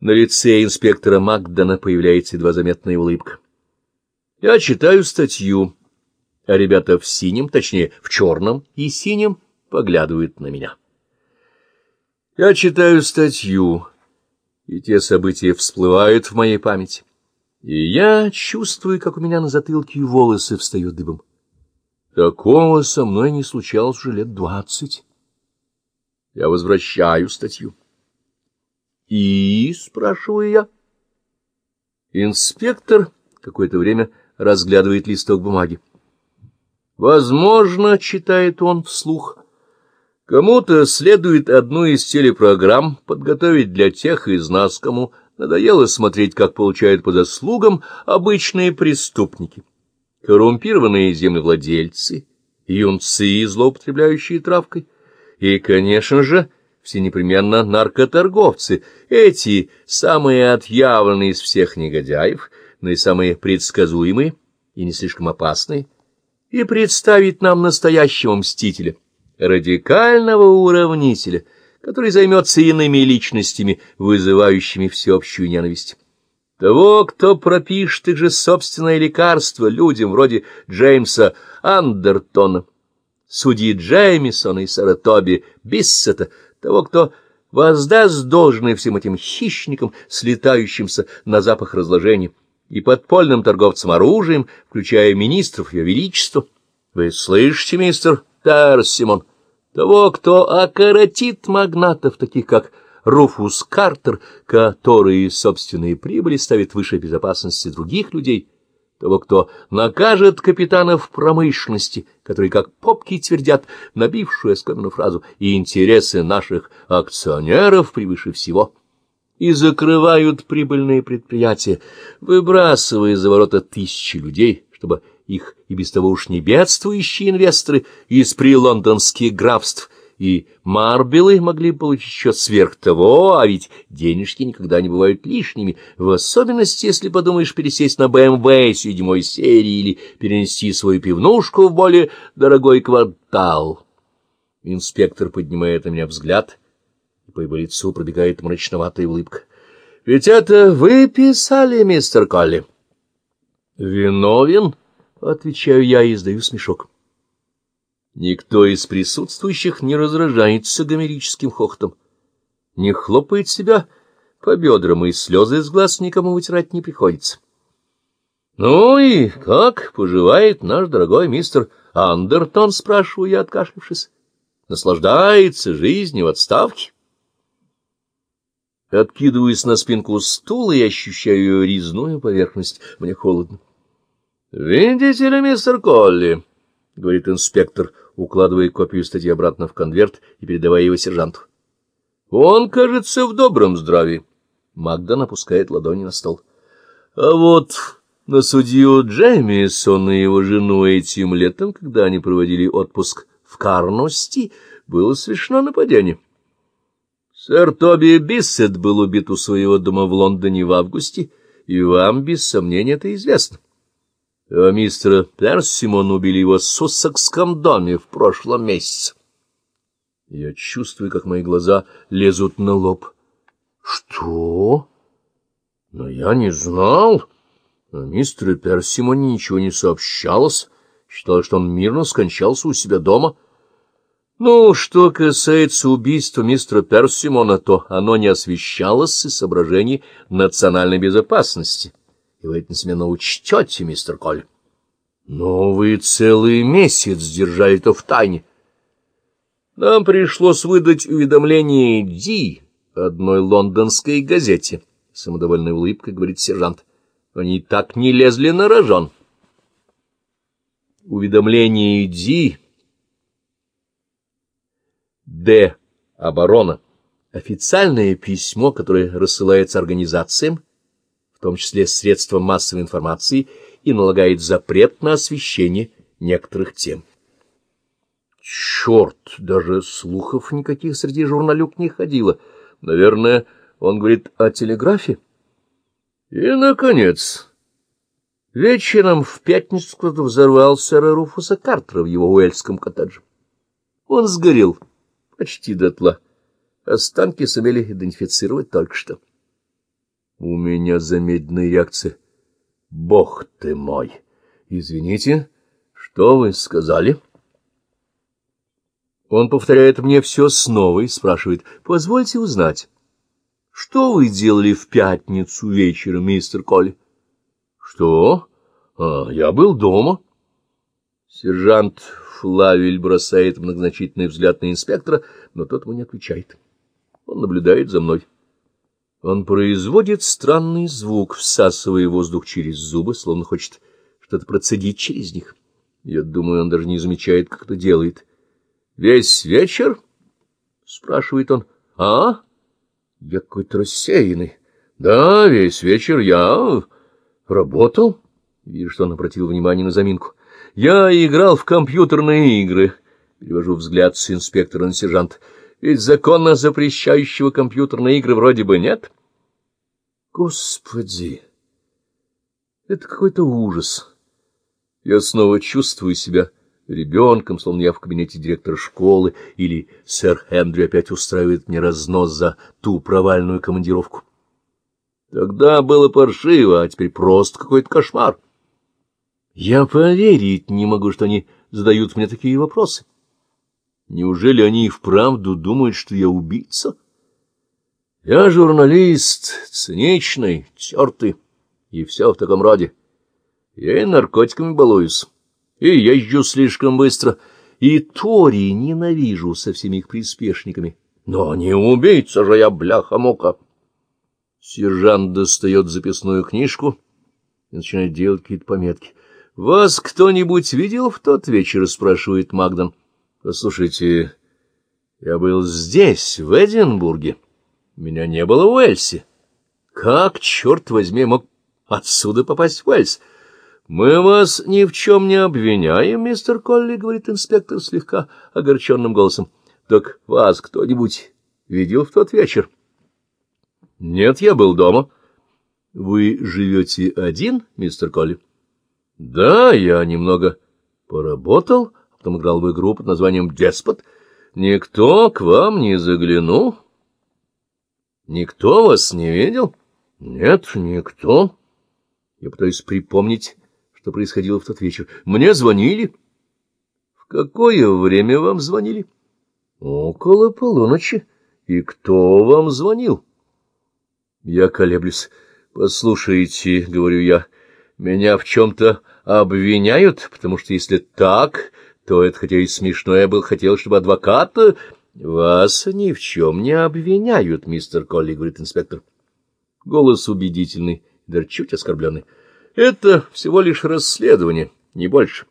На лице инспектора Макдана появляется едва заметная улыбка. Я читаю статью, а ребята в синем, точнее, в черном и синем, поглядывают на меня. Я читаю статью, и те события всплывают в моей памяти. И я чувствую, как у меня на затылке волосы встают дыбом. Такого со мной не случалось уже лет двадцать. Я возвращаю статью. «И?» — спрашиваю я. Инспектор какое-то время разглядывает листок бумаги. Возможно, читает он вслух. Кому-то следует одну из телепрограмм подготовить для тех из нас, кому надоело смотреть, как получают по заслугам обычные преступники, коррумпированные землевладельцы, юнцы, злоупотребляющие травкой, и, конечно же, все непременно наркоторговцы, эти самые отъявленные из всех негодяев, но и самые предсказуемые и не слишком опасные, и представить нам настоящего мстителя, радикального уравнителя, который займется иными личностями, вызывающими всеобщую ненависть. Того, кто пропишет их же собственное лекарство людям вроде Джеймса Андертона, судьи Джеймисона и Саратоби Биссета, того, кто воздаст должное всем этим хищникам, слетающимся на запах разложения, и подпольным торговцам оружием, включая министров Ее Величества. Вы слышите, мистер Персимон, того, кто окоротит магнатов, таких как Руфус Картер, которые собственные прибыли ставят выше безопасности других людей, того, кто накажет капитанов промышленности, которые, как попки, твердят набившую оскомину фразу «и интересы наших акционеров превыше всего» и закрывают прибыльные предприятия, выбрасывая за ворота тысячи людей, чтобы их и без того уж не бедствующие инвесторы из прилондонских графств и марбелы могли получить еще сверх того, а ведь денежки никогда не бывают лишними, в особенности, если подумаешь пересесть на БМВ седьмой серии или перенести свою пивнушку в более дорогой квартал. Инспектор поднимает на меня взгляд — и по его лицу пробегает мрачноватая улыбка. — Ведь это вы писали, мистер Колли? — Виновен, — отвечаю я и издаю смешок. Никто из присутствующих не раздражается гомерическим хохотом, не хлопает себя по бедрам, и слезы из глаз никому вытирать не приходится. — Ну и как поживает наш дорогой мистер Андертон, спрашиваю я, откашлившись. Наслаждается жизнью в отставке? — Откидываюсь на спинку стула и ощущаю резную поверхность. Мне холодно. — Видите ли, мистер Колли, — говорит инспектор, укладывая копию статьи обратно в конверт и передавая его сержанту. — Он, кажется, в добром здравии. Магдан опускает ладони на стол. — А вот на судью Джеймисона и его жену этим летом, когда они проводили отпуск в Карности, было совершено нападение. — Сэр Тоби Биссет был убит у своего дома в Лондоне в августе, и вам, без сомнения, это известно. А мистера Персимон убили его в Суссекском доме в прошлом месяце. Я чувствую, как мои глаза лезут на лоб. Что? Но я не знал. О мистере Персимоне ничего не сообщалось. Считал, что он мирно скончался у себя дома — ну, что касается убийства мистера Персимона, то оно не освещалось из соображений национальной безопасности. И вы это на учтете, мистер Коль. Но вы целый месяц держали это в тайне. Нам пришлось выдать уведомление Ди одной лондонской газете. Самодовольной улыбкой говорит сержант. Они так не лезли на рожон. Уведомление Ди Д. Оборона. Официальное письмо, которое рассылается организациям, в том числе средствам массовой информации, и налагает запрет на освещение некоторых тем. Черт, даже слухов никаких среди журналюк не ходило. Наверное, он говорит о телеграфе. И, наконец, вечером в пятницу кто-то взорвал сэра Руфуса Картера в его уэльском коттедже. Он сгорел почти дотла. Останки сумели идентифицировать только что. У меня замедленная реакция. Бог ты мой! Извините, что вы сказали? Он повторяет мне все снова и спрашивает, позвольте узнать, что вы делали в пятницу вечером, мистер Колли? Что? А, я был дома. Сержант Флавель бросает многозначительный взгляд на инспектора, но тот ему не отвечает. Он наблюдает за мной. Он производит странный звук, всасывая воздух через зубы, словно хочет что-то процедить через них. Я думаю, он даже не замечает, как это делает. — Весь вечер? — спрашивает он. — А? Я какой-то рассеянный. — Да, весь вечер я работал. Вижу, что он обратил внимание на заминку. — Я играл в компьютерные игры. Перевожу взгляд с инспектора на сержант. Ведь закона, запрещающего компьютерные игры, вроде бы нет. Господи! Это какой-то ужас. Я снова чувствую себя ребенком, словно я в кабинете директора школы, или сэр Эндрю опять устраивает мне разнос за ту провальную командировку. Тогда было паршиво, а теперь просто какой-то кошмар. Я поверить не могу, что они задают мне такие вопросы. Неужели они и вправду думают, что я убийца? Я журналист, циничный, тертый, и все в таком роде. Я и наркотиками балуюсь, и езжу слишком быстро, и Тори ненавижу со всеми их приспешниками. Но не убийца же я, бляха-мука. Сержант достает записную книжку и начинает делать какие-то пометки. — Вас кто-нибудь видел в тот вечер? — спрашивает Магдан. — Послушайте, я был здесь, в Эдинбурге. Меня не было в Уэльсе. Как, черт возьми, мог отсюда попасть в Уэльс? — Мы вас ни в чем не обвиняем, мистер Колли, — говорит инспектор слегка огорченным голосом. — Так вас кто-нибудь видел в тот вечер? — Нет, я был дома. — Вы живете один, мистер Колли? — Да, я немного поработал, — потом играл в игру под названием «Деспот». Никто к вам не заглянул? Никто вас не видел? Нет, никто. Я пытаюсь припомнить, что происходило в тот вечер. Мне звонили. В какое время вам звонили? Около полуночи. И кто вам звонил? Я колеблюсь. Послушайте, — говорю я, — меня в чем-то обвиняют, потому что если так, то это, хотя и смешно, я был хотел, чтобы адвоката... — Вас ни в чем не обвиняют, мистер Колли, — говорит инспектор. Голос убедительный, даже чуть оскорбленный. — Это всего лишь расследование, не больше.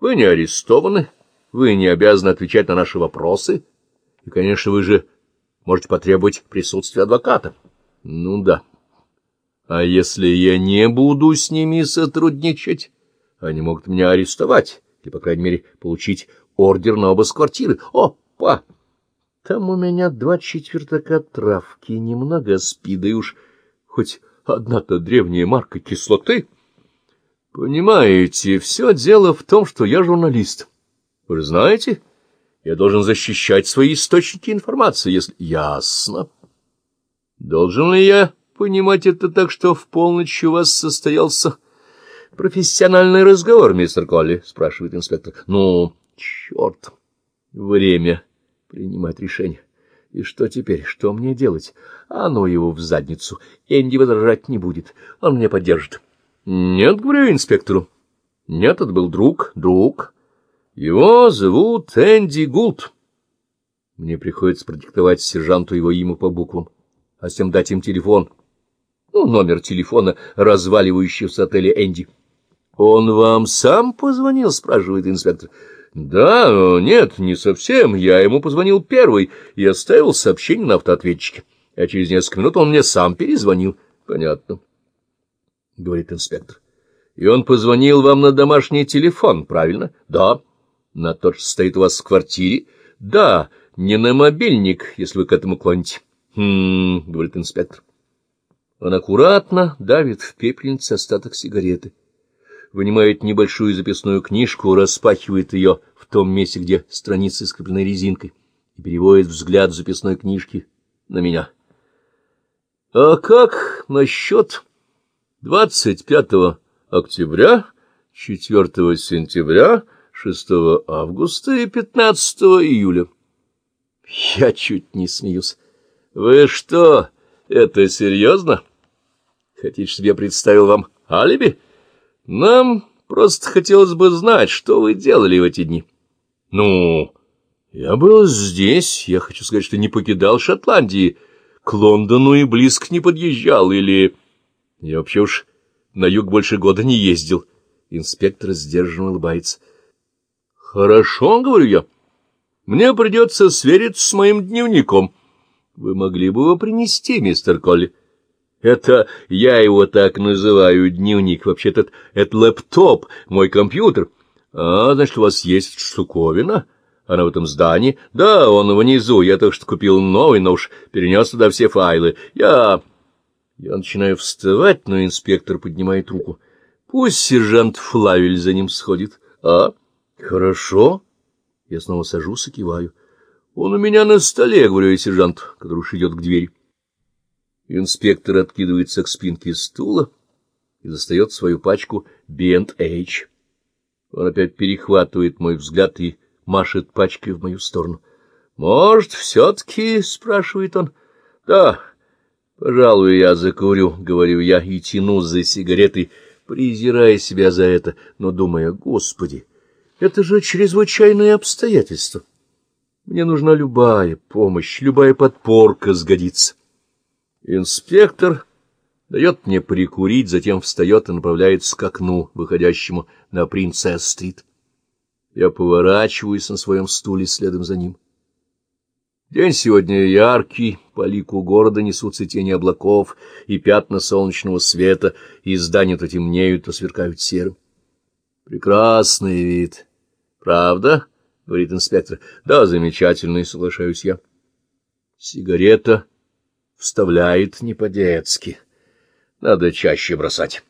Вы не арестованы, вы не обязаны отвечать на наши вопросы, и, конечно, вы же можете потребовать присутствия адвоката. Ну да. А если я не буду с ними сотрудничать, они могут меня арестовать или, по крайней мере, получить ордер на обыск квартиры. Опа! Там у меня два четвертака травки, немного спида и уж хоть одна-то древняя марка кислоты. Понимаете, все дело в том, что я журналист. Вы знаете, я должен защищать свои источники информации, если... Ясно. Должен ли я понимать это так, что в полночь у вас состоялся профессиональный разговор, мистер Колли? — спрашивает инспектор. — Ну, черт, время принимать решение. И что теперь? Что мне делать? А ну его в задницу. Энди возражать не будет. Он меня поддержит. — Нет, — говорю инспектору. — Нет, это был друг, друг. Его зовут Энди Гулт. Мне приходится продиктовать сержанту его имя по буквам, а с тем дать им телефон. Ну, номер телефона разваливающегося отеля Энди. — Он вам сам позвонил? — спрашивает инспектор. — Да, нет, не совсем. Я ему позвонил первый и оставил сообщение на автоответчике. А через несколько минут он мне сам перезвонил. — Понятно, — говорит инспектор. — И он позвонил вам на домашний телефон, правильно? — Да. — На тот, что стоит у вас в квартире? — Да, не на мобильник, если вы к этому клоните. — Хм, — говорит инспектор. Он аккуратно давит в пепельнице остаток сигареты вынимает небольшую записную книжку, распахивает ее в том месте, где страницы скреплены резинкой, и переводит взгляд записной книжки на меня. А как насчет 25 октября, 4 сентября, 6 августа и 15 июля? Я чуть не смеюсь. Вы что, это серьезно? Хотите, чтобы я представил вам алиби? Нам просто хотелось бы знать, что вы делали в эти дни. Ну, я был здесь, я хочу сказать, что не покидал Шотландии, к Лондону и близко не подъезжал, или... Я вообще уж на юг больше года не ездил. Инспектор сдержанно улыбается. Хорошо, говорю я. Мне придется свериться с моим дневником. Вы могли бы его принести, мистер Колли? Это я его так называю, дневник. Вообще-то это лэптоп, мой компьютер. А, значит, у вас есть штуковина? Она в этом здании? Да, он внизу. Я только что купил новый, но уж перенес туда все файлы. Я... Я начинаю вставать, но инспектор поднимает руку. Пусть сержант Флавель за ним сходит. А? Хорошо. Я снова сажусь и киваю. Он у меня на столе, говорю я сержант, который уж идет к двери. Инспектор откидывается к спинке стула и достает свою пачку B&H. Он опять перехватывает мой взгляд и машет пачкой в мою сторону. — Может, все-таки? — спрашивает он. — Да, пожалуй, я закурю, — говорю я и тяну за сигаретой, презирая себя за это, но думая, господи, это же чрезвычайное обстоятельство. Мне нужна любая помощь, любая подпорка сгодится. Инспектор дает мне прикурить, затем встает и направляется к окну, выходящему на Принцесс-стрит. Я поворачиваюсь на своем стуле следом за ним. День сегодня яркий, по лику города несутся тени облаков и пятна солнечного света, и здания то темнеют, то сверкают серым. Прекрасный вид. Правда? — говорит инспектор. — Да, замечательный, соглашаюсь я. Сигарета вставляет не по-детски. Надо чаще бросать.